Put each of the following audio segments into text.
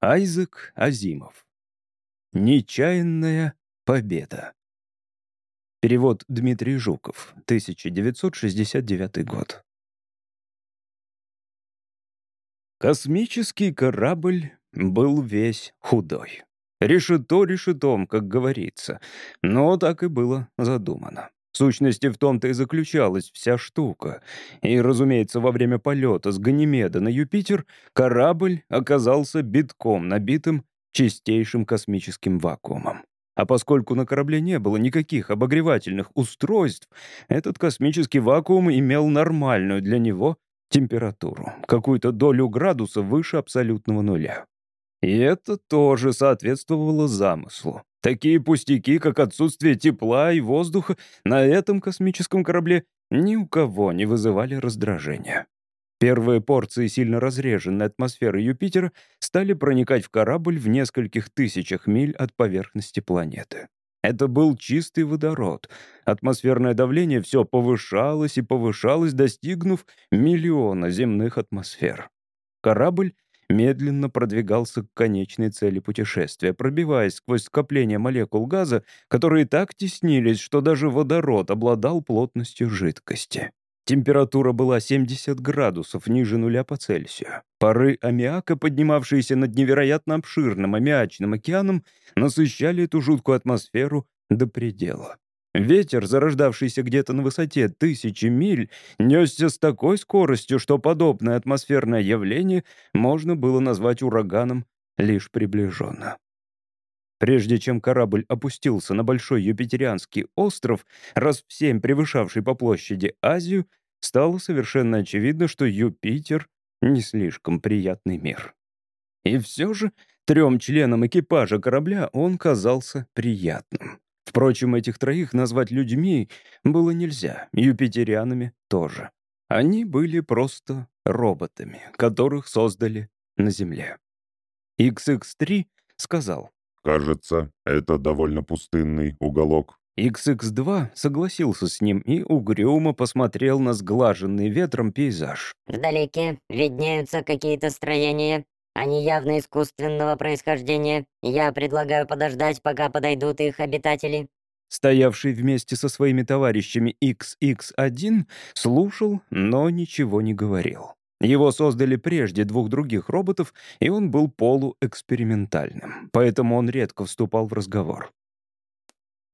Айзек Азимов. Нечаянная победа. Перевод Дмитрий Жуков, 1969 год. Космический корабль был весь худой. Решето решетом, как говорится, но так и было задумано. В сущности, в том-то и заключалась вся штука. И, разумеется, во время полета с Ганимеда на Юпитер корабль оказался битком набитым чистейшим космическим вакуумом. А поскольку на корабле не было никаких обогревательных устройств, этот космический вакуум имел нормальную для него температуру, какую-то долю градуса выше абсолютного нуля. И это тоже соответствовало замыслу. Такие пустяки, как отсутствие тепла и воздуха, на этом космическом корабле ни у кого не вызывали раздражения. Первые порции сильно разреженной атмосферы Юпитера стали проникать в корабль в нескольких тысячах миль от поверхности планеты. Это был чистый водород. Атмосферное давление все повышалось и повышалось, достигнув миллиона земных атмосфер. Корабль медленно продвигался к конечной цели путешествия, пробиваясь сквозь скопление молекул газа, которые так теснились, что даже водород обладал плотностью жидкости. Температура была 70 градусов ниже нуля по Цельсию. Пары аммиака, поднимавшиеся над невероятно обширным аммиачным океаном, насыщали эту жуткую атмосферу до предела. Ветер, зарождавшийся где-то на высоте тысячи миль, несся с такой скоростью, что подобное атмосферное явление можно было назвать ураганом лишь приближенно. Прежде чем корабль опустился на большой юпитерианский остров, раз в семь превышавший по площади Азию, стало совершенно очевидно, что Юпитер — не слишком приятный мир. И все же трем членам экипажа корабля он казался приятным. Впрочем, этих троих назвать людьми было нельзя, юпитерианами тоже. Они были просто роботами, которых создали на Земле. XX3 сказал, «Кажется, это довольно пустынный уголок». XX2 согласился с ним и угрюмо посмотрел на сглаженный ветром пейзаж. «Вдалеке виднеются какие-то строения. Они явно искусственного происхождения. Я предлагаю подождать, пока подойдут их обитатели». Стоявший вместе со своими товарищами XX1 слушал, но ничего не говорил. Его создали прежде двух других роботов, и он был полуэкспериментальным, поэтому он редко вступал в разговор.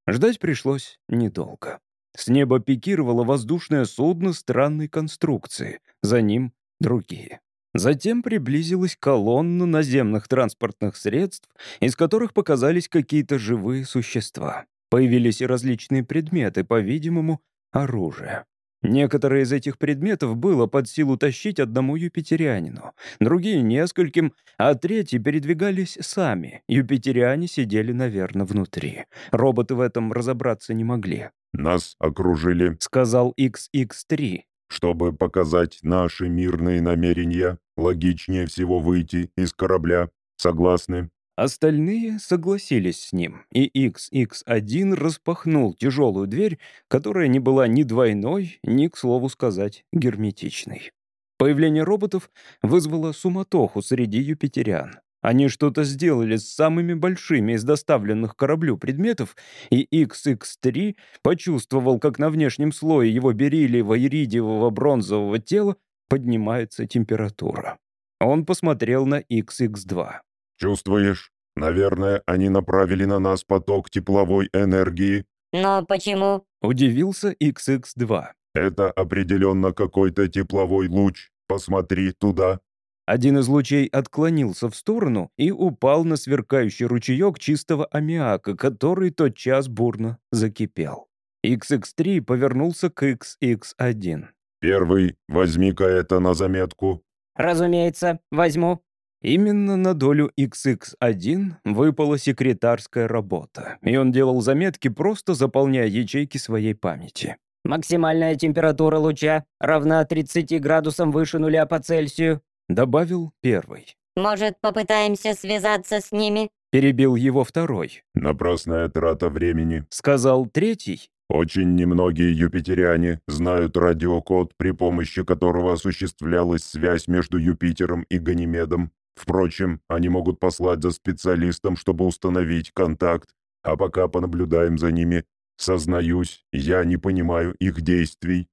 Ждать пришлось недолго. С неба пикировало воздушное судно странной конструкции, за ним другие. Затем приблизилась колонна наземных транспортных средств, из которых показались какие-то живые существа. Появились и различные предметы, по-видимому, оружие. Некоторые из этих предметов было под силу тащить одному юпитерианину, другие — нескольким, а третьи передвигались сами. Юпитериане сидели, наверное, внутри. Роботы в этом разобраться не могли. «Нас окружили», — сказал XX-3. «Чтобы показать наши мирные намерения, логичнее всего выйти из корабля. Согласны?» Остальные согласились с ним, и XX1 распахнул тяжелую дверь, которая не была ни двойной, ни, к слову сказать, герметичной. Появление роботов вызвало суматоху среди юпитериан. Они что-то сделали с самыми большими из доставленных кораблю предметов, и XX3 почувствовал, как на внешнем слое его бериллиево-иридиевого бронзового тела поднимается температура. Он посмотрел на XX2. Чувствуешь? Наверное, они направили на нас поток тепловой энергии. Но почему? Удивился XX2. Это определенно какой-то тепловой луч. Посмотри туда. Один из лучей отклонился в сторону и упал на сверкающий ручеек чистого аммиака, который тотчас бурно закипел. XX3 повернулся к XX1. «Первый, возьми-ка это на заметку». «Разумеется, возьму». Именно на долю XX1 выпала секретарская работа, и он делал заметки, просто заполняя ячейки своей памяти. «Максимальная температура луча равна 30 градусам выше нуля по Цельсию», добавил первый. «Может, попытаемся связаться с ними?» перебил его второй. «Напрасная трата времени», — сказал третий. «Очень немногие юпитериане знают радиокод, при помощи которого осуществлялась связь между Юпитером и Ганимедом. Впрочем, они могут послать за специалистом, чтобы установить контакт, а пока понаблюдаем за ними. Сознаюсь, я не понимаю их действий».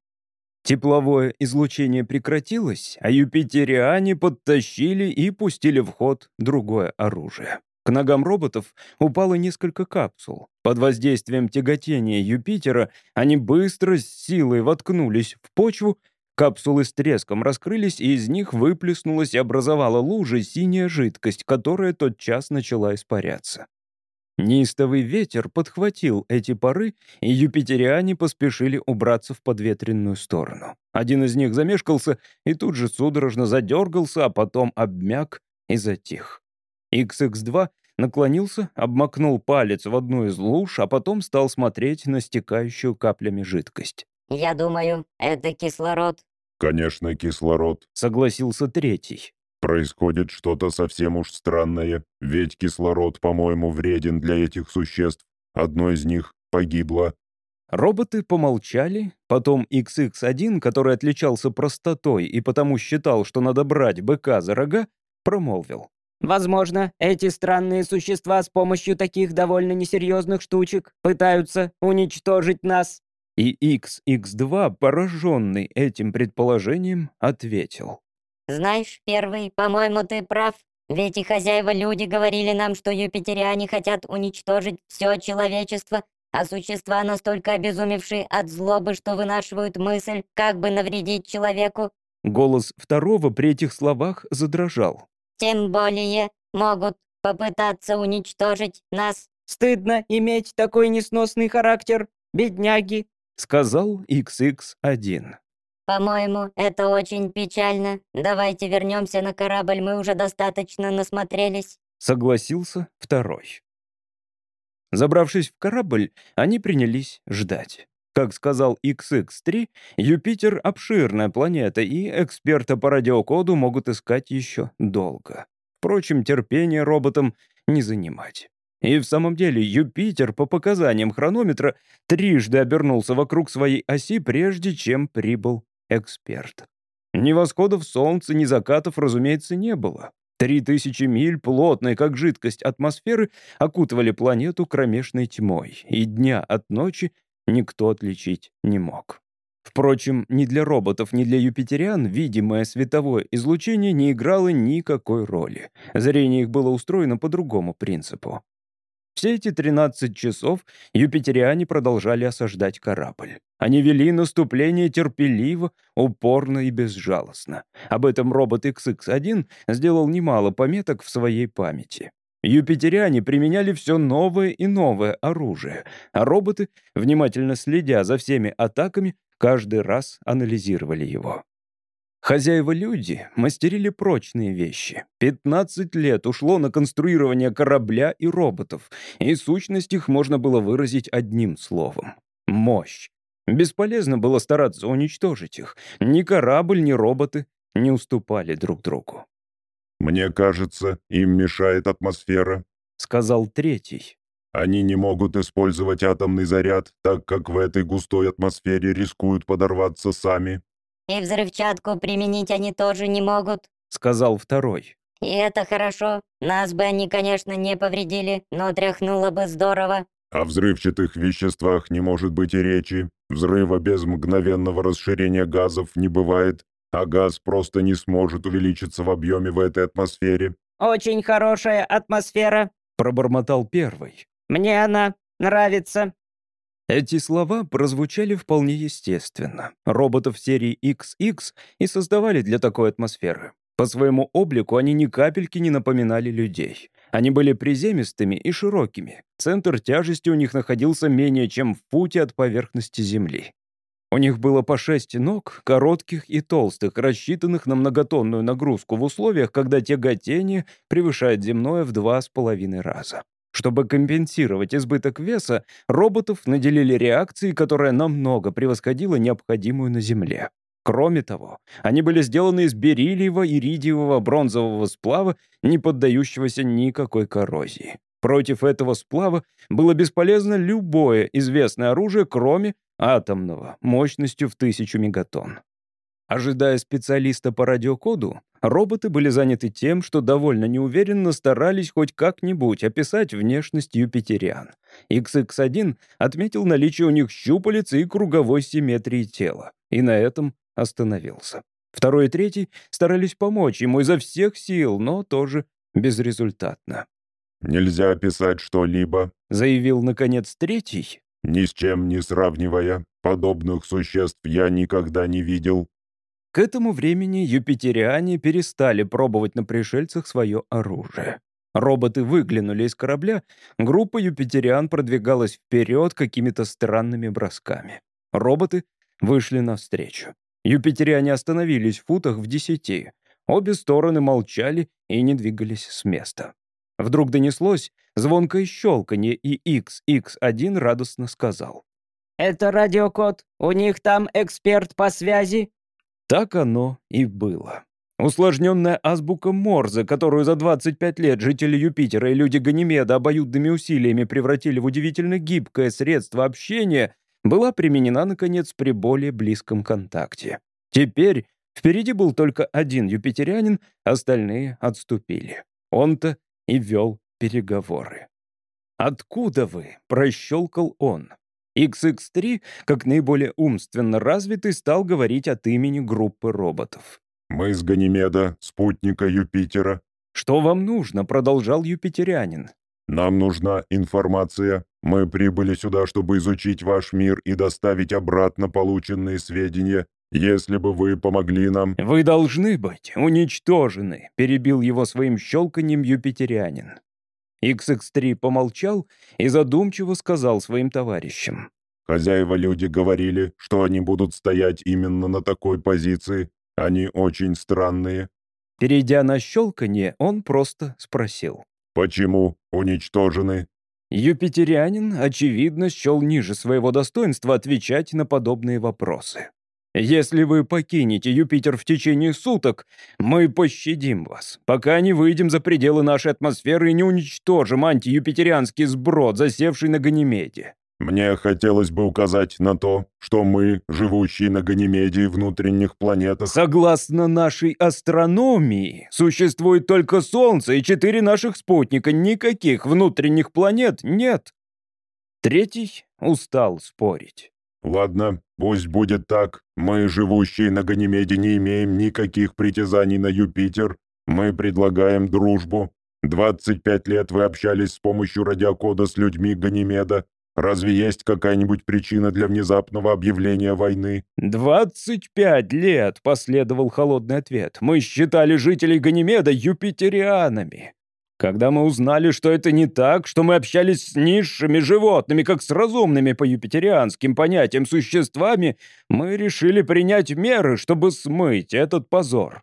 Тепловое излучение прекратилось, а юпитериане подтащили и пустили в ход другое оружие. К ногам роботов упало несколько капсул. Под воздействием тяготения Юпитера они быстро с силой воткнулись в почву, капсулы с треском раскрылись, и из них выплеснулась и образовала лужи синяя жидкость, которая тотчас начала испаряться. Неистовый ветер подхватил эти пары, и юпитериане поспешили убраться в подветренную сторону. Один из них замешкался и тут же судорожно задергался, а потом обмяк и затих. XX2 наклонился, обмакнул палец в одну из луж, а потом стал смотреть на стекающую каплями жидкость. «Я думаю, это кислород». «Конечно, кислород», — согласился третий. Происходит что-то совсем уж странное, ведь кислород, по-моему, вреден для этих существ. Одно из них погибло. Роботы помолчали, потом XX1, который отличался простотой и потому считал, что надо брать быка за рога, промолвил. «Возможно, эти странные существа с помощью таких довольно несерьезных штучек пытаются уничтожить нас». И XX2, пораженный этим предположением, ответил. Знаешь, первый, по-моему, ты прав. Ведь и хозяева-люди говорили нам, что юпитериане хотят уничтожить все человечество, а существа, настолько обезумевшие от злобы, что вынашивают мысль, как бы навредить человеку. Голос второго при этих словах задрожал. Тем более могут попытаться уничтожить нас. «Стыдно иметь такой несносный характер, бедняги», — сказал XX1. «По-моему, это очень печально. Давайте вернемся на корабль, мы уже достаточно насмотрелись». Согласился второй. Забравшись в корабль, они принялись ждать. Как сказал XX3, Юпитер — обширная планета, и эксперта по радиокоду могут искать еще долго. Впрочем, терпение роботам не занимать. И в самом деле Юпитер, по показаниям хронометра, трижды обернулся вокруг своей оси, прежде чем прибыл эксперт. Ни восходов солнца, ни закатов, разумеется, не было. Три тысячи миль плотной, как жидкость атмосферы, окутывали планету кромешной тьмой, и дня от ночи никто отличить не мог. Впрочем, ни для роботов, ни для юпитериан видимое световое излучение не играло никакой роли. Зрение их было устроено по другому принципу. Все эти 13 часов юпитериане продолжали осаждать корабль. Они вели наступление терпеливо, упорно и безжалостно. Об этом робот XX1 сделал немало пометок в своей памяти. Юпитериане применяли все новое и новое оружие, а роботы, внимательно следя за всеми атаками, каждый раз анализировали его. Хозяева-люди мастерили прочные вещи. 15 лет ушло на конструирование корабля и роботов, и сущность их можно было выразить одним словом — мощь. Бесполезно было стараться уничтожить их. Ни корабль, ни роботы не уступали друг другу. «Мне кажется, им мешает атмосфера», — сказал третий. «Они не могут использовать атомный заряд, так как в этой густой атмосфере рискуют подорваться сами». «И взрывчатку применить они тоже не могут», — сказал второй. «И это хорошо. Нас бы они, конечно, не повредили, но тряхнуло бы здорово». «О взрывчатых веществах не может быть и речи. Взрыва без мгновенного расширения газов не бывает, а газ просто не сможет увеличиться в объеме в этой атмосфере». «Очень хорошая атмосфера», — пробормотал первый. «Мне она нравится». Эти слова прозвучали вполне естественно. Роботов серии XX и создавали для такой атмосферы. По своему облику они ни капельки не напоминали людей. Они были приземистыми и широкими. Центр тяжести у них находился менее чем в футе от поверхности Земли. У них было по шесть ног, коротких и толстых, рассчитанных на многотонную нагрузку в условиях, когда тяготение превышает земное в два с половиной раза. Чтобы компенсировать избыток веса, роботов наделили реакцией, которая намного превосходила необходимую на Земле. Кроме того, они были сделаны из бериллиевого, иридиевого, бронзового сплава, не поддающегося никакой коррозии. Против этого сплава было бесполезно любое известное оружие, кроме атомного, мощностью в тысячу мегатонн. Ожидая специалиста по радиокоду, роботы были заняты тем, что довольно неуверенно старались хоть как-нибудь описать внешность юпитериан. XX1 отметил наличие у них щупалец и круговой симметрии тела, и на этом остановился. Второй и третий старались помочь ему изо всех сил, но тоже безрезультатно. «Нельзя описать что-либо», — заявил, наконец, третий. «Ни с чем не сравнивая. Подобных существ я никогда не видел». К этому времени юпитериане перестали пробовать на пришельцах свое оружие. Роботы выглянули из корабля, группа юпитериан продвигалась вперед какими-то странными бросками. Роботы вышли навстречу. Юпитериане остановились в футах в десяти. Обе стороны молчали и не двигались с места. Вдруг донеслось звонкое щелканье, и XX1 радостно сказал. «Это радиокод. У них там эксперт по связи». Так оно и было. Усложненная азбука Морзе, которую за 25 лет жители Юпитера и люди Ганимеда обоюдными усилиями превратили в удивительно гибкое средство общения, была применена, наконец, при более близком контакте. Теперь впереди был только один юпитерянин, остальные отступили. Он-то и вел переговоры. «Откуда вы?» — прощелкал он. XX3, как наиболее умственно развитый, стал говорить от имени группы роботов. «Мы из Ганимеда, спутника Юпитера». «Что вам нужно?» — продолжал юпитерянин. «Нам нужна информация. Мы прибыли сюда, чтобы изучить ваш мир и доставить обратно полученные сведения. Если бы вы помогли нам...» «Вы должны быть уничтожены», — перебил его своим щелканьем юпитерянин. XX3 помолчал и задумчиво сказал своим товарищам. «Хозяева-люди говорили, что они будут стоять именно на такой позиции. Они очень странные». Перейдя на щелканье, он просто спросил. «Почему уничтожены?» Юпитерянин, очевидно, счел ниже своего достоинства отвечать на подобные вопросы. «Если вы покинете Юпитер в течение суток, мы пощадим вас, пока не выйдем за пределы нашей атмосферы и не уничтожим антиюпитерианский сброд, засевший на Ганимеде». «Мне хотелось бы указать на то, что мы, живущие на Ганимеде и внутренних планетах...» «Согласно нашей астрономии, существует только Солнце и четыре наших спутника, никаких внутренних планет нет». Третий устал спорить. «Ладно, пусть будет так. Мы, живущие на Ганимеде, не имеем никаких притязаний на Юпитер. Мы предлагаем дружбу. 25 лет вы общались с помощью радиокода с людьми Ганимеда. Разве есть какая-нибудь причина для внезапного объявления войны?» «Двадцать пять лет», — последовал холодный ответ. «Мы считали жителей Ганимеда юпитерианами. Когда мы узнали, что это не так, что мы общались с низшими животными, как с разумными по юпитерианским понятиям существами, мы решили принять меры, чтобы смыть этот позор.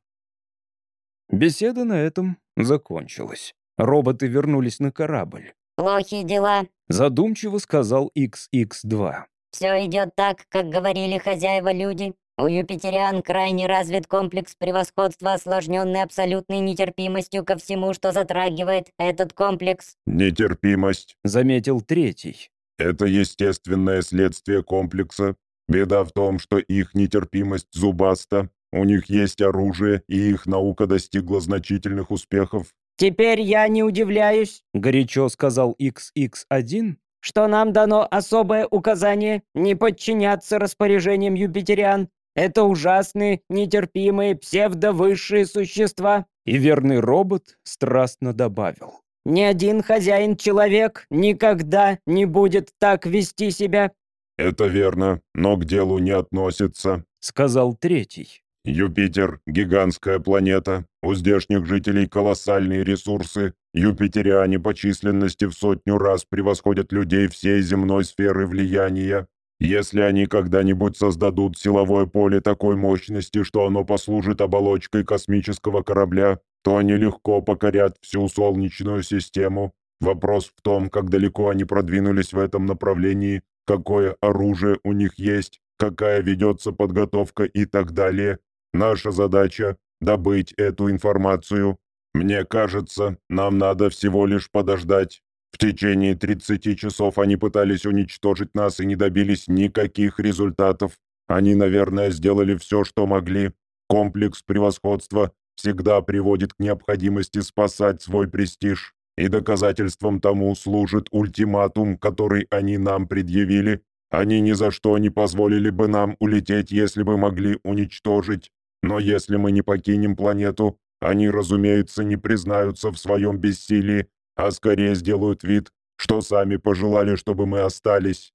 Беседа на этом закончилась. Роботы вернулись на корабль. «Плохие дела. Задумчиво сказал XX2. Все идет так, как говорили хозяева-люди. У юпитериан крайне развит комплекс превосходства, осложненный абсолютной нетерпимостью ко всему, что затрагивает этот комплекс. «Нетерпимость», — заметил третий. «Это естественное следствие комплекса. Беда в том, что их нетерпимость зубаста. У них есть оружие, и их наука достигла значительных успехов. «Теперь я не удивляюсь», — горячо сказал XX1, «что нам дано особое указание не подчиняться распоряжениям юпитериан это ужасные, нетерпимые, псевдовысшие существа». И верный робот страстно добавил. «Ни один хозяин-человек никогда не будет так вести себя». «Это верно, но к делу не относится», — сказал третий. «Юпитер — гигантская планета. У здешних жителей колоссальные ресурсы. Юпитериане по численности в сотню раз превосходят людей всей земной сферы влияния. Если они когда-нибудь создадут силовое поле такой мощности, что оно послужит оболочкой космического корабля, то они легко покорят всю Солнечную систему. Вопрос в том, как далеко они продвинулись в этом направлении, какое оружие у них есть, какая ведется подготовка и так далее. Наша задача — добыть эту информацию. Мне кажется, нам надо всего лишь подождать, в течение 30 часов они пытались уничтожить нас и не добились никаких результатов. Они, наверное, сделали все, что могли. Комплекс превосходства всегда приводит к необходимости спасать свой престиж, и доказательством тому служит ультиматум, который они нам предъявили. Они ни за что не позволили бы нам улететь, если бы могли уничтожить. Но если мы не покинем планету, они, разумеется, не признаются в своем бессилии, а скорее сделают вид, что сами пожелали, чтобы мы остались.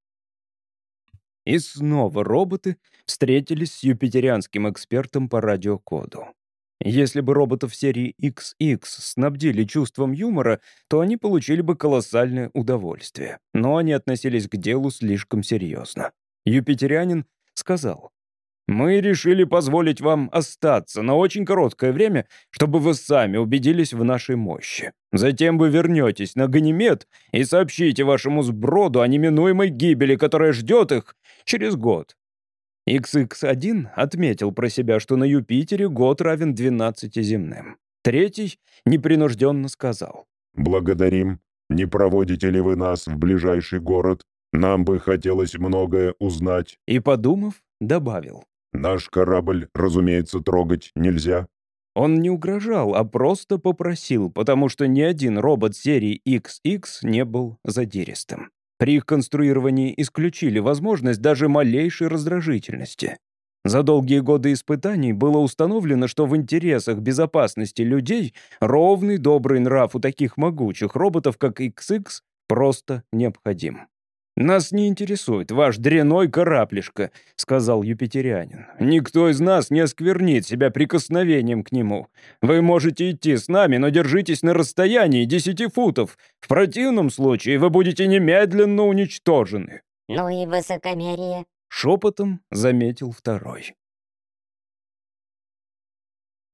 И снова роботы встретились с юпитерианским экспертом по радиокоду. Если бы роботов серии XX снабдили чувством юмора, то они получили бы колоссальное удовольствие. Но они относились к делу слишком серьезно. Юпитерианин сказал, «Мы решили позволить вам остаться на очень короткое время, чтобы вы сами убедились в нашей мощи. Затем вы вернетесь на Ганимед и сообщите вашему сброду о неминуемой гибели, которая ждет их через год. XX1 отметил про себя, что на Юпитере год равен 12 земным. Третий непринужденно сказал. «Благодарим. Не проводите ли вы нас в ближайший город? Нам бы хотелось многое узнать». И, подумав, добавил. «Наш корабль, разумеется, трогать нельзя». Он не угрожал, а просто попросил, потому что ни один робот серии XX не был задиристым. При их конструировании исключили возможность даже малейшей раздражительности. За долгие годы испытаний было установлено, что в интересах безопасности людей ровный добрый нрав у таких могучих роботов, как XX, просто необходим. «Нас не интересует ваш дряной кораблишко», — сказал юпитерианин. «Никто из нас не осквернит себя прикосновением к нему. Вы можете идти с нами, но держитесь на расстоянии десяти футов. В противном случае вы будете немедленно уничтожены». «Ну и высокомерие», — шепотом заметил второй.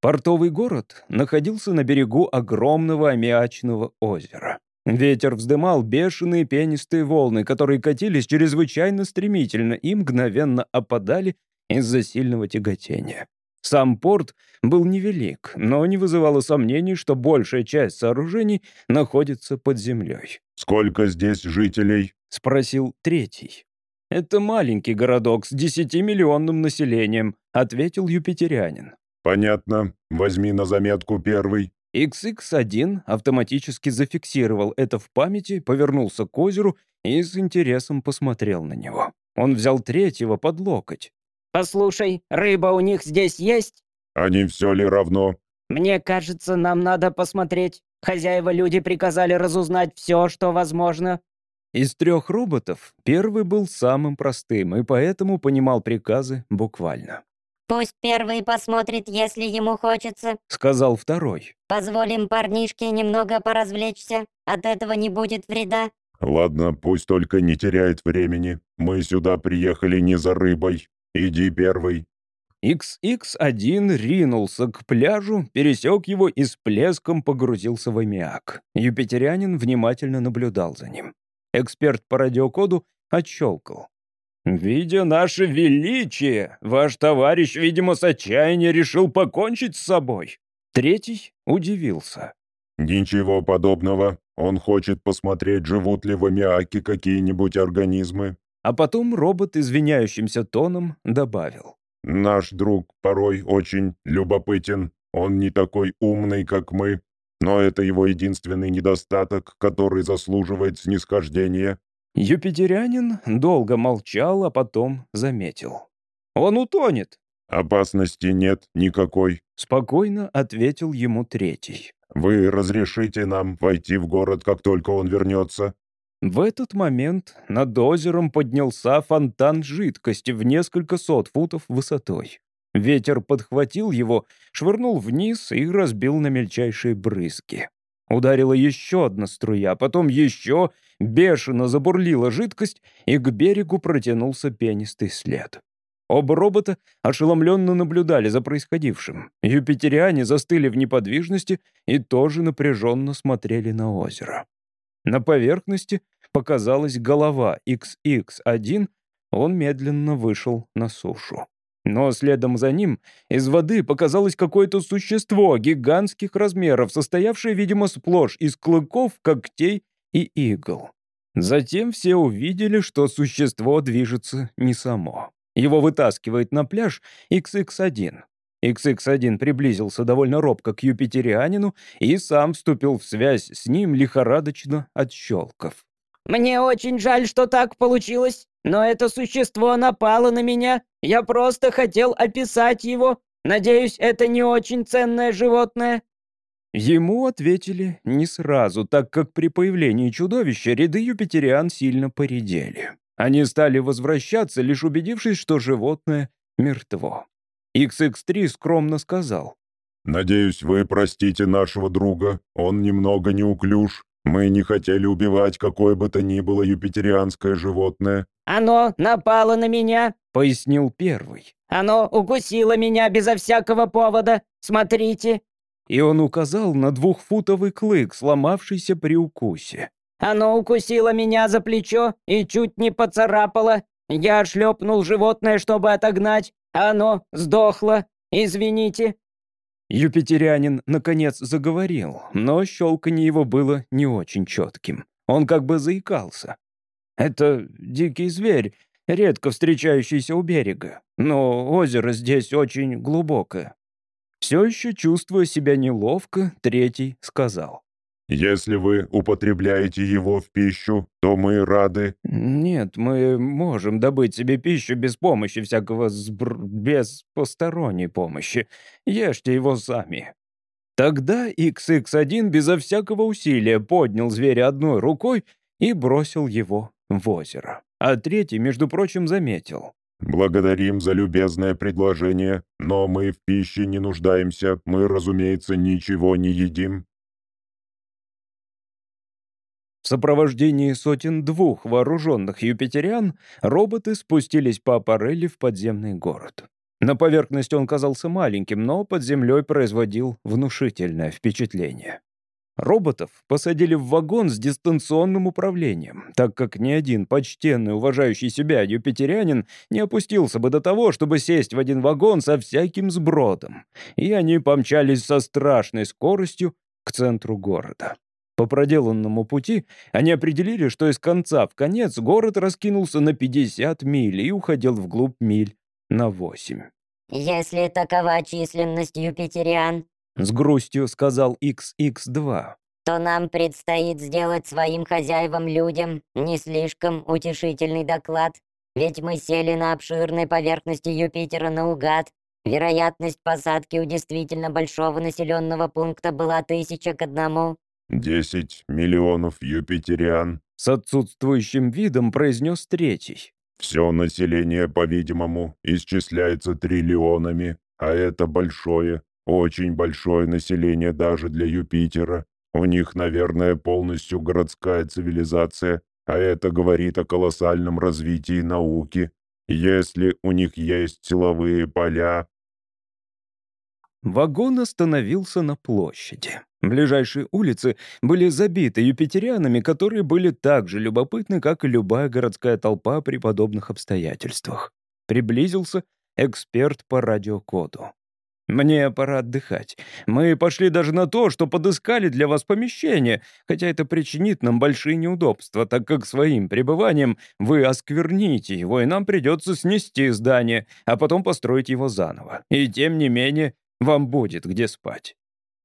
Портовый город находился на берегу огромного аммиачного озера. Ветер вздымал бешеные пенистые волны, которые катились чрезвычайно стремительно и мгновенно опадали из-за сильного тяготения. Сам порт был невелик, но не вызывало сомнений, что большая часть сооружений находится под землей. «Сколько здесь жителей?» — спросил третий. «Это маленький городок с десятимиллионным населением», — ответил юпитерянин. «Понятно. Возьми на заметку первый». XX1 автоматически зафиксировал это в памяти, повернулся к озеру и с интересом посмотрел на него. Он взял третьего под локоть. «Послушай, рыба у них здесь есть?» «А не все ли равно?» «Мне кажется, нам надо посмотреть. Хозяева-люди приказали разузнать все, что возможно». Из трех роботов первый был самым простым и поэтому понимал приказы буквально. «Пусть первый посмотрит, если ему хочется», — сказал второй. «Позволим парнишке немного поразвлечься. От этого не будет вреда». «Ладно, пусть только не теряет времени. Мы сюда приехали не за рыбой. Иди первый». XX1 ринулся к пляжу, пересек его и с плеском погрузился в аммиак. Юпитерянин внимательно наблюдал за ним. Эксперт по радиокоду отщелкал. «Видя наше величие, ваш товарищ, видимо, с отчаяния решил покончить с собой». Третий удивился. «Ничего подобного. Он хочет посмотреть, живут ли в аммиаке какие-нибудь организмы». А потом робот извиняющимся тоном добавил. «Наш друг порой очень любопытен. Он не такой умный, как мы, но это его единственный недостаток, который заслуживает снисхождения. Юпитерянин долго молчал, а потом заметил. «Он утонет!» «Опасности нет никакой», — спокойно ответил ему третий. «Вы разрешите нам войти в город, как только он вернется?» В этот момент над озером поднялся фонтан жидкости в несколько сот футов высотой. Ветер подхватил его, швырнул вниз и разбил на мельчайшие брызги. Ударила еще одна струя, потом еще, бешено забурлила жидкость, и к берегу протянулся пенистый след. Оба робота ошеломленно наблюдали за происходившим. Юпитериане застыли в неподвижности и тоже напряженно смотрели на озеро. На поверхности показалась голова XX-1, он медленно вышел на сушу. Но следом за ним из воды показалось какое-то существо гигантских размеров, состоявшее, видимо, сплошь из клыков, когтей и игл. Затем все увидели, что существо движется не само. Его вытаскивает на пляж XX1. XX1 приблизился довольно робко к юпитерианину и сам вступил в связь с ним, лихорадочно отщелкав. «Мне очень жаль, что так получилось, но это существо напало на меня. Я просто хотел описать его. Надеюсь, это не очень ценное животное». Ему ответили не сразу, так как при появлении чудовища ряды юпитериан сильно поредели. Они стали возвращаться, лишь убедившись, что животное мертво. XX3 скромно сказал. «Надеюсь, вы простите нашего друга. Он немного неуклюж. Мы не хотели убивать какое бы то ни было юпитерианское животное». «Оно напало на меня», — пояснил первый. «Оно укусило меня безо всякого повода. Смотрите» и он указал на двухфутовый клык, сломавшийся при укусе. «Оно укусило меня за плечо и чуть не поцарапало. Я шлепнул животное, чтобы отогнать, оно сдохло. Извините». Юпитерянин, наконец, заговорил, но щелканье его было не очень четким. Он как бы заикался. «Это дикий зверь, редко встречающийся у берега, но озеро здесь очень глубокое. Все еще чувствуя себя неловко, третий сказал. «Если вы употребляете его в пищу, то мы рады». «Нет, мы можем добыть себе пищу без помощи всякого сбр... без посторонней помощи. Ешьте его сами». Тогда XX1 безо всякого усилия поднял зверя одной рукой и бросил его в озеро. А третий, между прочим, заметил. «Благодарим за любезное предложение, но мы в пище не нуждаемся, мы, разумеется, ничего не едим». В сопровождении сотен двух вооруженных юпитериан роботы спустились по аппарели в подземный город. На поверхности он казался маленьким, но под землей производил внушительное впечатление. Роботов посадили в вагон с дистанционным управлением, так как ни один почтенный, уважающий себя юпитерянин не опустился бы до того, чтобы сесть в один вагон со всяким сбродом. И они помчались со страшной скоростью к центру города. По проделанному пути они определили, что из конца в конец город раскинулся на 50 миль и уходил вглубь миль на 8. «Если такова численность юпитериан, с грустью сказал XX2. То нам предстоит сделать своим хозяевам-людям не слишком утешительный доклад. Ведь мы сели на обширной поверхности Юпитера наугад. Вероятность посадки у действительно большого населенного пункта была тысяча к одному. «Десять миллионов юпитериан», — с отсутствующим видом произнес третий. «Все население, по-видимому, исчисляется триллионами, а это большое, очень большое население даже для Юпитера. У них, наверное, полностью городская цивилизация, а это говорит о колоссальном развитии науки. Если у них есть силовые поля... Вагон остановился на площади. Ближайшие улицы были забиты юпитерианами, которые были так же любопытны, как и любая городская толпа при подобных обстоятельствах. Приблизился эксперт по радиокоду. Мне пора отдыхать. Мы пошли даже на то, что подыскали для вас помещение, хотя это причинит нам большие неудобства, так как своим пребыванием вы оскверните его, и нам придется снести здание, а потом построить его заново. И тем не менее, вам будет где спать».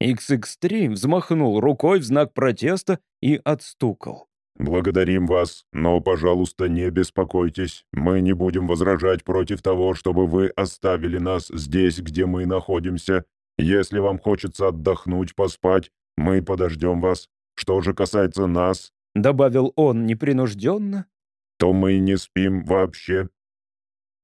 XX3 взмахнул рукой в знак протеста и отстукал. «Благодарим вас, но, пожалуйста, не беспокойтесь. Мы не будем возражать против того, чтобы вы оставили нас здесь, где мы находимся. Если вам хочется отдохнуть, поспать, мы подождем вас. Что же касается нас, — добавил он непринужденно, — то мы не спим вообще».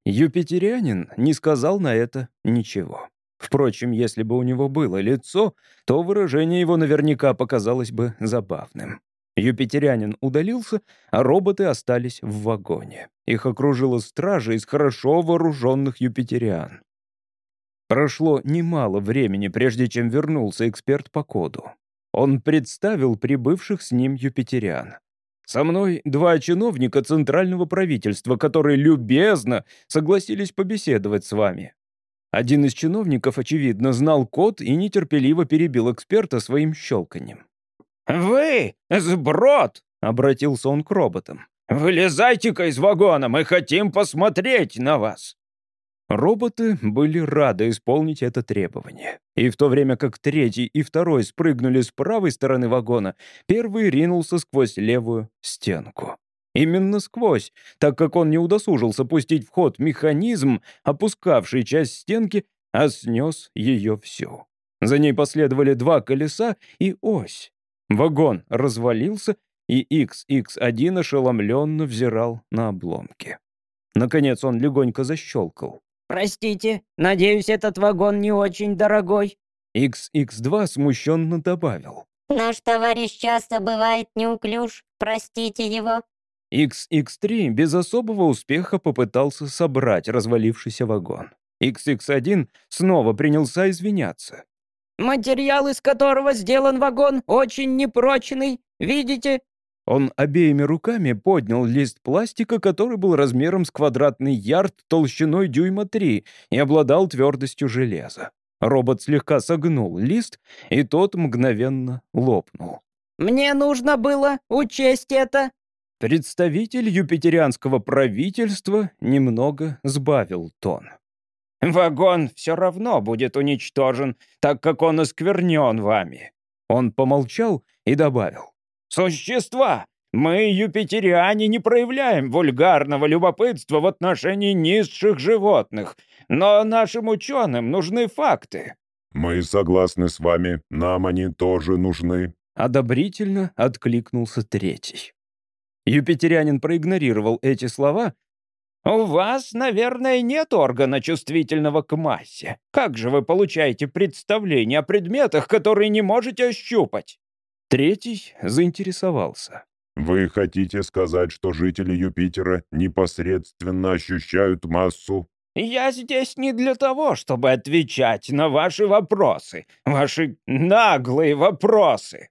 Юпитерянин не сказал на это ничего. Впрочем, если бы у него было лицо, то выражение его наверняка показалось бы забавным. Юпитерянин удалился, а роботы остались в вагоне. Их окружила стража из хорошо вооруженных юпитериан. Прошло немало времени, прежде чем вернулся эксперт по коду. Он представил прибывших с ним юпитериан. «Со мной два чиновника центрального правительства, которые любезно согласились побеседовать с вами». Один из чиновников, очевидно, знал код и нетерпеливо перебил эксперта своим щелканьем. «Вы, сброд!» — обратился он к роботам. «Вылезайте-ка из вагона, мы хотим посмотреть на вас!» Роботы были рады исполнить это требование. И в то время как третий и второй спрыгнули с правой стороны вагона, первый ринулся сквозь левую стенку. Именно сквозь, так как он не удосужился пустить в ход механизм, опускавший часть стенки, а снес ее всю. За ней последовали два колеса и ось. Вагон развалился, и XX1 ошеломленно взирал на обломки. Наконец он легонько защелкал. «Простите, надеюсь, этот вагон не очень дорогой». XX2 смущенно добавил. Наш товарищ часто бывает неуклюж, простите его. XX3 без особого успеха попытался собрать развалившийся вагон. XX1 снова принялся извиняться. «Материал, из которого сделан вагон, очень непрочный. Видите, Он обеими руками поднял лист пластика, который был размером с квадратный ярд толщиной дюйма 3 и обладал твердостью железа. Робот слегка согнул лист, и тот мгновенно лопнул. мне нужно было учесть это». Представитель юпитерианского правительства немного сбавил тон. «Вагон все равно будет уничтожен, так как он осквернен вами». Он помолчал и добавил. «Существа! Мы, юпитериане, не проявляем вульгарного любопытства в отношении низших животных, но нашим ученым нужны факты». Мы согласны с вами, нам они тоже нужны. Одобрительно откликнулся третий. Юпитерянин проигнорировал эти слова. «У вас, наверное, нет органа, чувствительного к массе. Как же вы получаете представление о предметах, которые не можете ощупать?» Третий заинтересовался. Вы хотите сказать, что жители Юпитера непосредственно ощущают массу? «Я здесь не для того, чтобы отвечать на ваши вопросы, ваши наглые вопросы».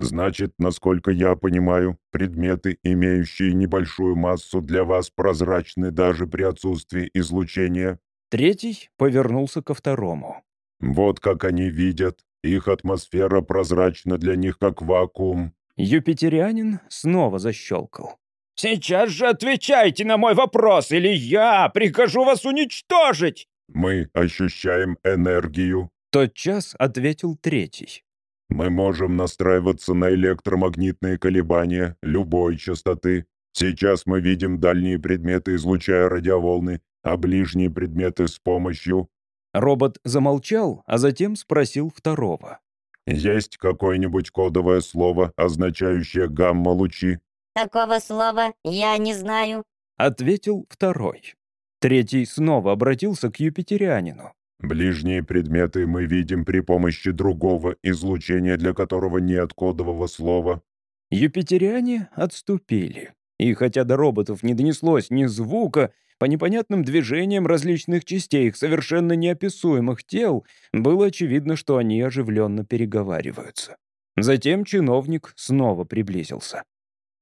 Значит, насколько я понимаю, предметы, имеющие небольшую массу, для вас прозрачны даже при отсутствии излучения. Третий повернулся ко второму. Вот как они видят. Их атмосфера прозрачна для них, как вакуум. Юпитерианин снова защелкал. «Сейчас же отвечайте на мой вопрос, или я прикажу вас уничтожить!» Мы ощущаем энергию. Тотчас ответил третий. Мы можем настраиваться на электромагнитные колебания любой частоты. Сейчас мы видим дальние предметы, излучая радиоволны, а ближние предметы с помощью... Робот замолчал, а затем спросил второго. Есть какое-нибудь кодовое слово, означающее гамма-лучи? Такого слова я не знаю. Ответил второй. Третий снова обратился к юпитерианину. Ближние предметы мы видим при помощи другого излучения, для которого нет кодового слова. Юпитериане отступили. И хотя до роботов не донеслось ни звука, по непонятным движениям различных частей их совершенно неописуемых тел было очевидно, что они оживленно переговариваются. Затем чиновник снова приблизился.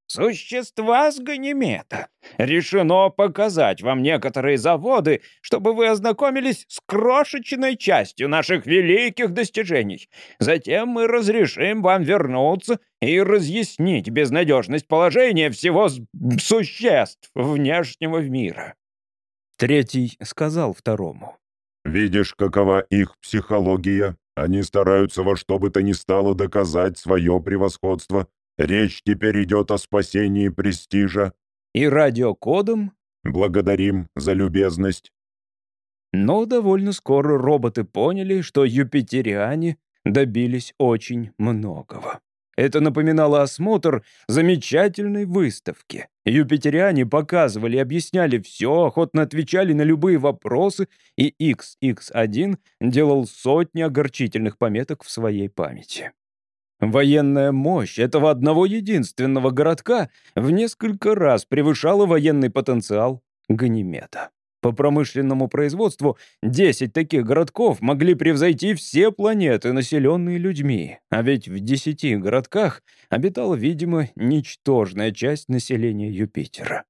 «Существа с Ганимеда. Решено показать вам некоторые заводы, чтобы вы ознакомились с крошечной частью наших великих достижений. Затем мы разрешим вам вернуться и разъяснить безнадежность положения всего существ внешнего мира». Третий сказал второму. Видишь, какова их психология? Они стараются во что бы то ни стало доказать свое превосходство. Речь теперь идет о спасении престижа. И радиокодом Благодарим за любезность. Но довольно скоро роботы поняли, что юпитериане добились очень многого. Это напоминало осмотр замечательной выставки. Юпитериане показывали объясняли все, охотно отвечали на любые вопросы, и XX1 делал сотни огорчительных пометок в своей памяти. Военная мощь этого одного единственного городка в несколько раз превышала военный потенциал Ганимеда. По промышленному производству 10 таких городков могли превзойти все планеты, населенные людьми. А ведь в 10 городках обитала, видимо, ничтожная часть населения Юпитера.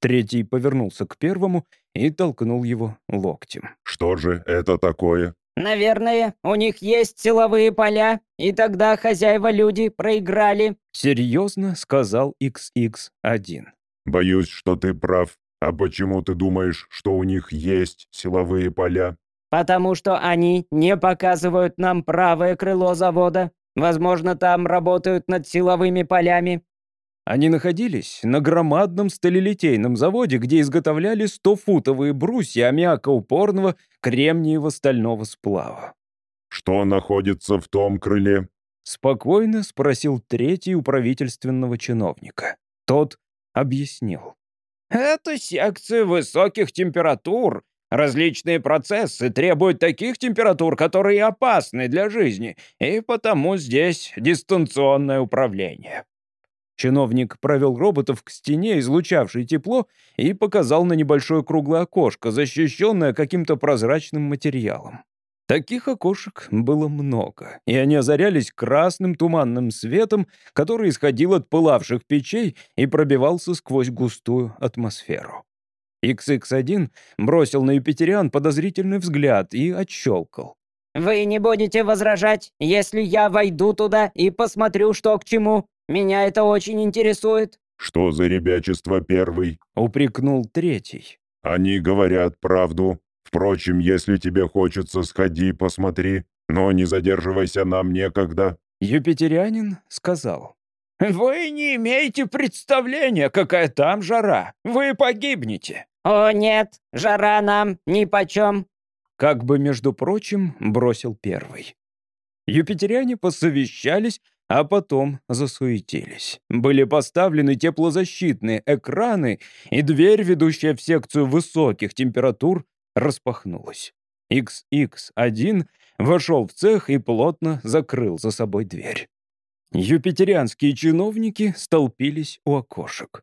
Третий повернулся к первому и толкнул его локтем. Что же это такое? Наверное, у них есть силовые поля, и тогда хозяева-люди проиграли». Серьезно сказал XX1. Боюсь, что ты прав. А почему ты думаешь, что у них есть силовые поля? Потому что они не показывают нам правое крыло завода. Возможно, там работают над силовыми полями. Они находились на громадном сталелитейном заводе, где изготовляли 100-футовые брусья аммиакоупорного кремниево-стального сплава. Что находится в том крыле? Спокойно спросил третий у правительственного чиновника. Тот объяснил. «Это секция высоких температур. Различные процессы требуют таких температур, которые опасны для жизни, и потому здесь дистанционное управление. Чиновник провел роботов к стене, излучавшей тепло, и показал на небольшое круглое окошко, защищенное каким-то прозрачным материалом. Таких окошек было много, и они озарялись красным туманным светом, который исходил от пылавших печей и пробивался сквозь густую атмосферу. XX1 бросил на юпитериан подозрительный взгляд и отщелкал. «Вы не будете возражать, если я войду туда и посмотрю, что к чему?» Меня это очень интересует». «Что за ребячество первый?» — упрекнул третий. «Они говорят правду. Впрочем, если тебе хочется, сходи, посмотри. Но не задерживайся, нам некогда». Юпитерянин сказал. «Вы не имеете представления, какая там жара. Вы погибнете». «О, нет, жара нам нипочем». Как бы, между прочим, бросил первый. Юпитеряне посовещались а потом засуетились. Были поставлены теплозащитные экраны, и дверь, ведущая в секцию высоких температур, распахнулась. XX1 вошел в цех и плотно закрыл за собой дверь. Юпитерианские чиновники столпились у окошек.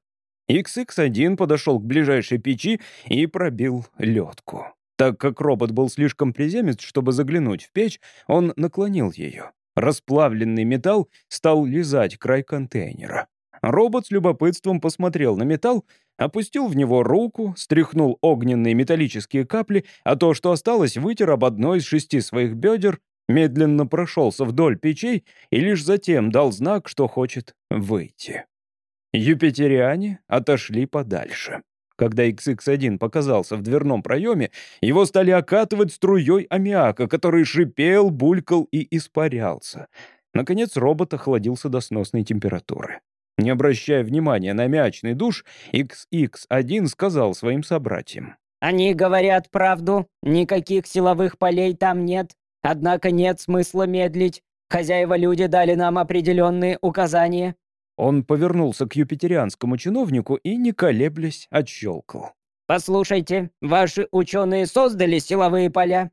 XX1 подошел к ближайшей печи и пробил ледку. Так как робот был слишком приземист, чтобы заглянуть в печь, он наклонил ее. Расплавленный металл стал лизать край контейнера. Робот с любопытством посмотрел на металл, опустил в него руку, стряхнул огненные металлические капли, а то, что осталось, вытер об одной из шести своих бедер, медленно прошелся вдоль печей и лишь затем дал знак, что хочет выйти. Юпитериане отошли подальше. Когда XX1 показался в дверном проеме, его стали окатывать струей аммиака, который шипел, булькал и испарялся. Наконец робот охладился до сносной температуры. Не обращая внимания на мячный душ, XX1 сказал своим собратьям. «Они говорят правду. Никаких силовых полей там нет. Однако нет смысла медлить. Хозяева-люди дали нам определенные указания. Он повернулся к юпитерианскому чиновнику и, не колеблясь, отщелкал. «Послушайте, ваши ученые создали силовые поля?»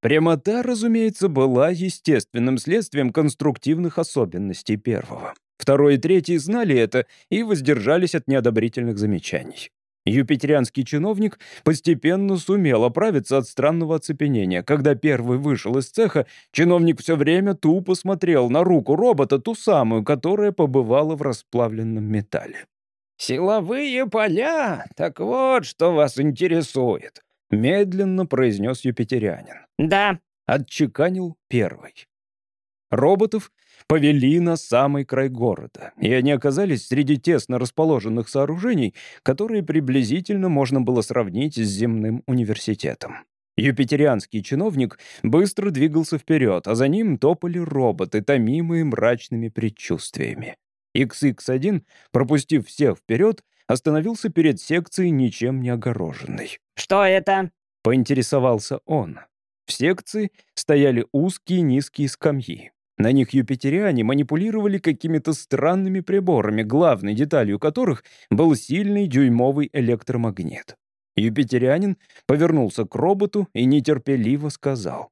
Прямота, разумеется, была естественным следствием конструктивных особенностей первого. Второй и третий знали это и воздержались от неодобрительных замечаний. Юпитерианский чиновник постепенно сумел оправиться от странного оцепенения. Когда первый вышел из цеха, чиновник все время тупо смотрел на руку робота, ту самую, которая побывала в расплавленном металле. «Силовые поля? Так вот, что вас интересует», — медленно произнес юпитерианин. «Да», — отчеканил первый. Роботов повели на самый край города, и они оказались среди тесно расположенных сооружений, которые приблизительно можно было сравнить с земным университетом. Юпитерианский чиновник быстро двигался вперед, а за ним топали роботы, томимые мрачными предчувствиями. XX1, пропустив всех вперед, остановился перед секцией, ничем не огороженной. «Что это?» — поинтересовался он. В секции стояли узкие низкие скамьи. На них юпитериане манипулировали какими-то странными приборами, главной деталью которых был сильный дюймовый электромагнит. Юпитерианин повернулся к роботу и нетерпеливо сказал.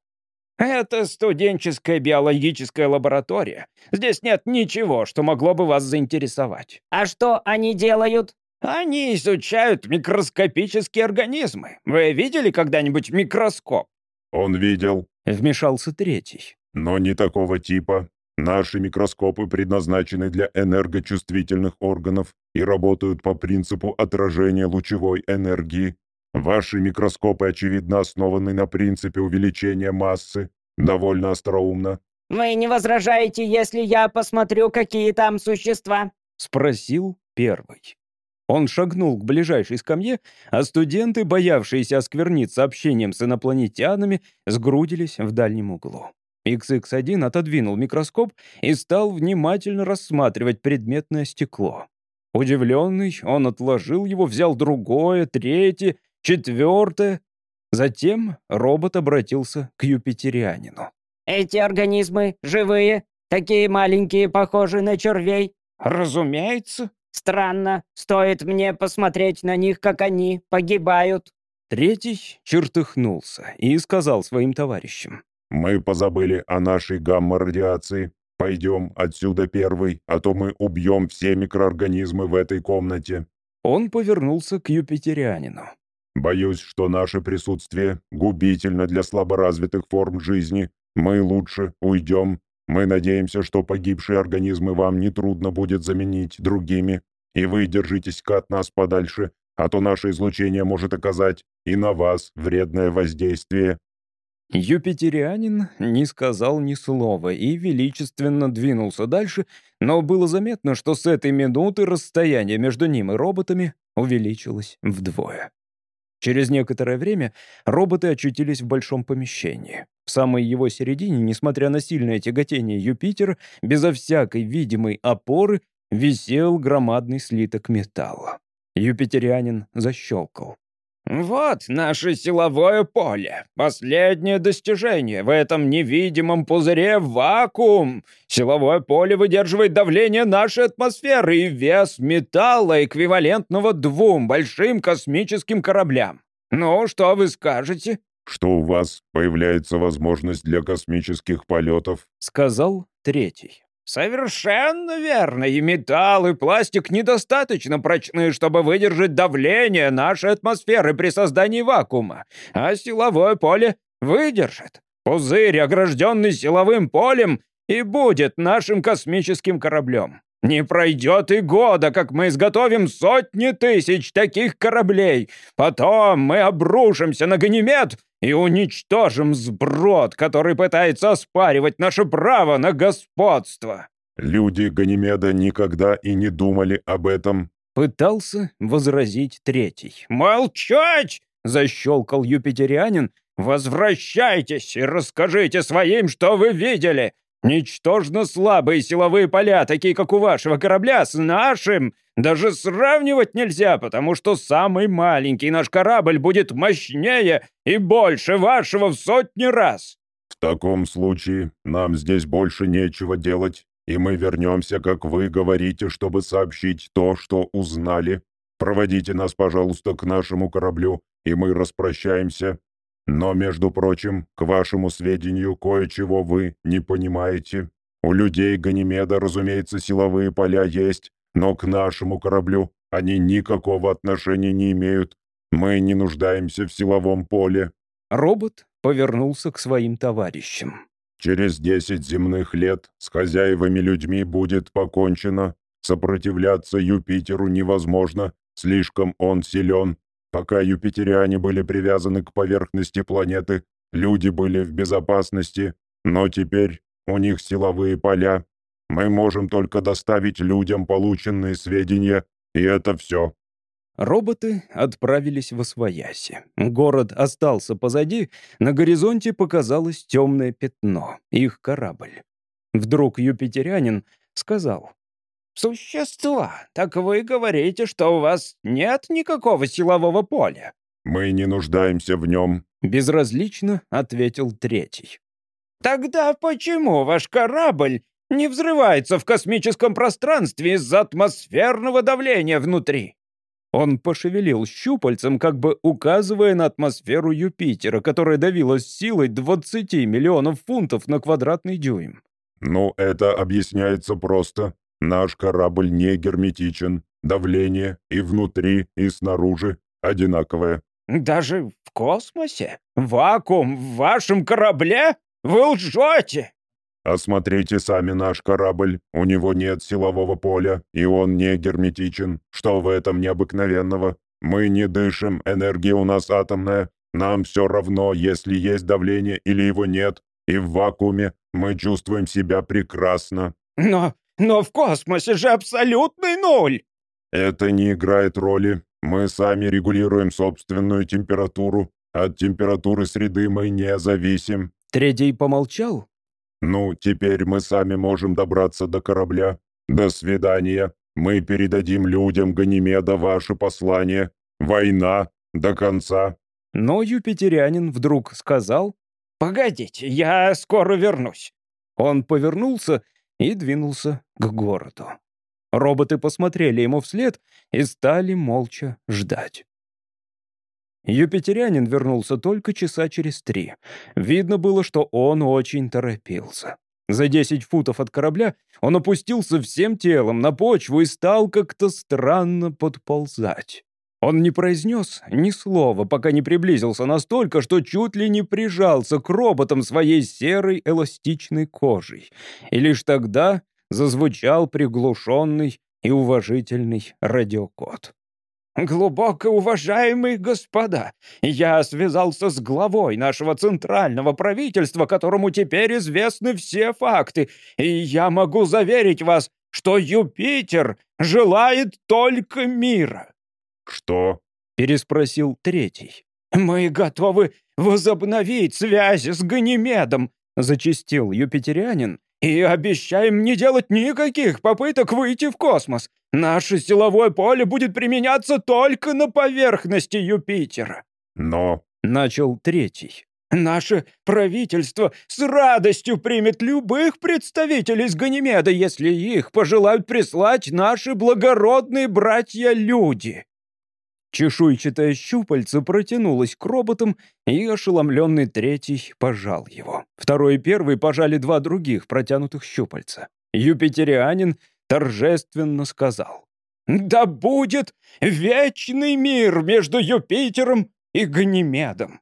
«Это студенческая биологическая лаборатория. Здесь нет ничего, что могло бы вас заинтересовать». «А что они делают?» «Они изучают микроскопические организмы. Вы видели когда-нибудь микроскоп?» «Он видел», — вмешался третий. Но не такого типа. Наши микроскопы предназначены для энергочувствительных органов и работают по принципу отражения лучевой энергии. Ваши микроскопы, очевидно, основаны на принципе увеличения массы. Довольно остроумно. «Вы не возражаете, если я посмотрю, какие там существа?» — спросил первый. Он шагнул к ближайшей скамье, а студенты, боявшиеся оскверниться общением с инопланетянами, сгрудились в дальнем углу. XX1 отодвинул микроскоп и стал внимательно рассматривать предметное стекло. Удивленный, он отложил его, взял другое, третье, четвертое. Затем робот обратился к юпитерианину. «Эти организмы живые, такие маленькие, похожие на червей. «Разумеется». Странно, стоит мне посмотреть на них, как они погибают». Третий чертыхнулся и сказал своим товарищам. Мы позабыли о нашей гамма-радиации. Пойдем отсюда первый, а то мы убьем все микроорганизмы в этой комнате. Он повернулся к юпитерианину. Боюсь, что наше присутствие губительно для слаборазвитых форм жизни. Мы лучше уйдем. Мы надеемся, что погибшие организмы вам нетрудно будет заменить другими. И вы держитесь-ка от нас подальше, а то наше излучение может оказать и на вас вредное воздействие. Юпитерианин не сказал ни слова и величественно двинулся дальше, но было заметно, что с этой минуты расстояние между ним и роботами увеличилось вдвое. Через некоторое время роботы очутились в большом помещении. В самой его середине, несмотря на сильное тяготение Юпитера, безо всякой видимой опоры висел громадный слиток металла. Юпитерианин защелкал. «Вот наше силовое поле. Последнее достижение. В этом невидимом пузыре вакуум. Силовое поле выдерживает давление нашей атмосферы и вес металла, эквивалентного двум большим космическим кораблям. Ну, что вы скажете?» «Что у вас появляется возможность для космических полетов», — сказал третий. «Совершенно верно. И металл, и пластик недостаточно прочны, чтобы выдержать давление нашей атмосферы при создании вакуума. А силовое поле выдержит. Пузырь, огражденный силовым полем, и будет нашим космическим кораблем. Не пройдет и года, как мы изготовим сотни тысяч таких кораблей. Потом мы обрушимся на Ганимед и уничтожим сброд, который пытается оспаривать наше право на господство». «Люди Ганимеда никогда и не думали об этом», — пытался возразить третий. «Молчать!» — защелкал юпитерианин. «Возвращайтесь и расскажите своим, что вы видели. Ничтожно слабые силовые поля, такие как у вашего корабля, с нашим даже сравнивать нельзя, потому что самый маленький наш корабль будет мощнее и больше вашего в сотни раз. В таком случае нам здесь больше нечего делать, и мы вернемся, как вы говорите, чтобы сообщить то, что узнали. Проводите нас, пожалуйста, к нашему кораблю, и мы распрощаемся. Но, между прочим, к вашему сведению, кое-чего вы не понимаете. У людей Ганимеда, разумеется, силовые поля есть, но к нашему кораблю они никакого отношения не имеют. Мы не нуждаемся в силовом поле». Робот повернулся к своим товарищам. «Через десять земных лет с хозяевами-людьми будет покончено. Сопротивляться Юпитеру невозможно, слишком он силен. Пока юпитериане были привязаны к поверхности планеты, люди были в безопасности, но теперь у них силовые поля. Мы можем только доставить людям полученные сведения, и это все». Роботы отправились в Освояси. Город остался позади, на горизонте показалось темное пятно, их корабль. Вдруг юпитерянин сказал, «Существа, так вы говорите, что у вас нет никакого силового поля?» «Мы не нуждаемся в нем», — безразлично ответил третий. «Тогда почему ваш корабль не взрывается в космическом пространстве из-за атмосферного давления внутри?» Он пошевелил щупальцем, как бы указывая на атмосферу Юпитера, которая давилась силой 20 миллионов фунтов на квадратный дюйм. «Ну, это объясняется просто. Наш корабль не герметичен. Давление и внутри, и снаружи одинаковое. Даже в космосе? Вакуум в вашем корабле? Вы лжете! Осмотрите сами наш корабль. У него нет силового поля, и он не герметичен. Что в этом необыкновенного? Мы не дышим, энергия у нас атомная. Нам все равно, если есть давление или его нет. И в вакууме мы чувствуем себя прекрасно. Но но в космосе же абсолютный нуль!» Это не играет роли. Мы сами регулируем собственную температуру. От температуры среды мы не зависим. Третий помолчал. Ну, теперь мы сами можем добраться до корабля. До свидания. Мы передадим людям Ганимеда ваше послание. Война до конца. Но юпитерянин вдруг сказал, «Погодите, я скоро вернусь». Он повернулся и двинулся к городу. Роботы посмотрели ему вслед и стали молча ждать. Юпитерянин вернулся только часа через три. Видно было, что он очень торопился. За 10 футов от корабля он опустился всем телом на почву и стал как-то странно подползать. Он не произнес ни слова, пока не приблизился настолько, что чуть ли не прижался к роботам своей серой эластичной кожей. И лишь тогда зазвучал приглушенный и уважительный радиокод. «Глубоко уважаемые господа, я связался с главой нашего центрального правительства, которому теперь известны все факты, и я могу заверить вас, что Юпитер желает только мира». «Что?» — переспросил третий. «Мы готовы возобновить связи с Ганимедом», — зачастил юпитерянин, «и обещаем не делать никаких попыток выйти в космос. Наше силовое поле будет применяться только на поверхности Юпитера». «Но...» — начал третий. «Наше правительство с радостью примет любых представителей с Ганимеда, если их пожелают прислать наши благородные братья-люди». Чешуйчатое щупальце протянулось к роботам, и ошеломленный третий пожал его. Второй и первый пожали два других протянутых щупальца. Юпитерианин торжественно сказал. «Да будет вечный мир между Юпитером и Ганимедом!»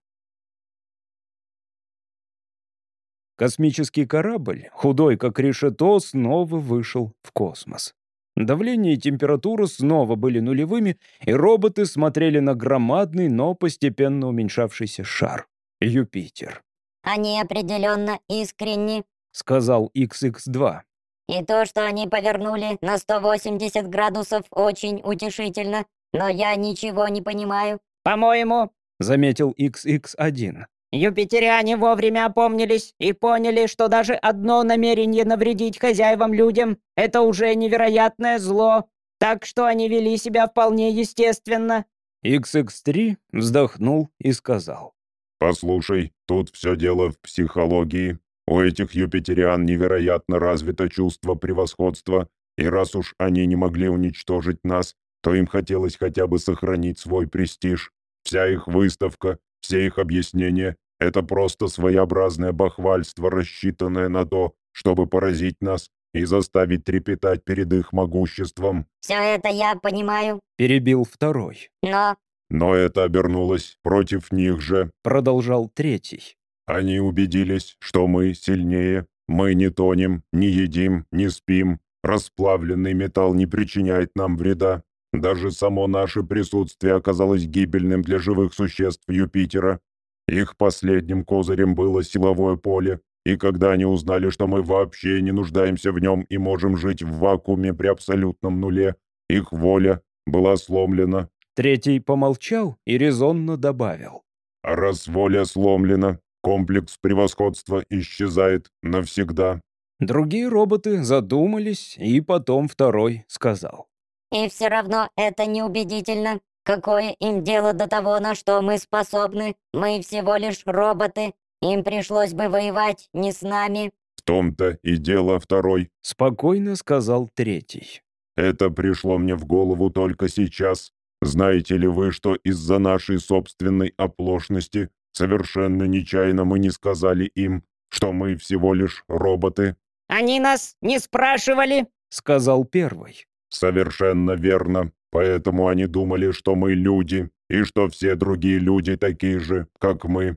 Космический корабль, худой как решето, снова вышел в космос. Давление и температура снова были нулевыми, и роботы смотрели на громадный, но постепенно уменьшавшийся шар — Юпитер. Они определенно искренни. — сказал XX2. И то, что они повернули на 180 градусов, очень утешительно. Но я ничего не понимаю. По-моему, — заметил XX1. Юпитериане вовремя опомнились и поняли, что даже одно намерение навредить хозяевам людям — это уже невероятное зло. Так что они вели себя вполне естественно. XX3 вздохнул и сказал. «Послушай, тут все дело в психологии. У этих юпитериан невероятно развито чувство превосходства, и раз уж они не могли уничтожить нас, то им хотелось хотя бы сохранить свой престиж. Вся их выставка, все их объяснения — это просто своеобразное бахвальство, рассчитанное на то, чтобы поразить нас и заставить трепетать перед их могуществом. Все это я понимаю. Перебил второй. Но Но это обернулось против них же. Продолжал третий. Они убедились, что мы сильнее. Мы не тонем, не едим, не спим. Расплавленный металл не причиняет нам вреда. Даже само наше присутствие оказалось гибельным для живых существ Юпитера. Их последним козырем было силовое поле, и когда они узнали, что мы вообще не нуждаемся в нем и можем жить в вакууме при абсолютном нуле, их воля была сломлена. Третий помолчал и резонно добавил. Раз воля сломлена, комплекс превосходства исчезает навсегда. Другие роботы задумались, и потом второй сказал. и все равно это неубедительно. Какое им дело до того, на что мы способны? Мы всего лишь роботы. Им пришлось бы воевать не с нами. В том-то и дело второй. Спокойно сказал третий. Это пришло мне в голову только сейчас. Знаете ли вы, что из-за нашей собственной оплошности совершенно нечаянно мы не сказали им, что мы всего лишь роботы? Они нас не спрашивали. Сказал первый. Совершенно верно. Поэтому они думали, что мы люди, и что все другие люди такие же, как мы.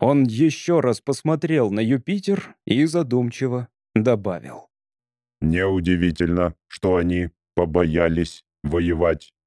Он еще раз посмотрел на Юпитер и задумчиво добавил. Неудивительно, что они побоялись воевать.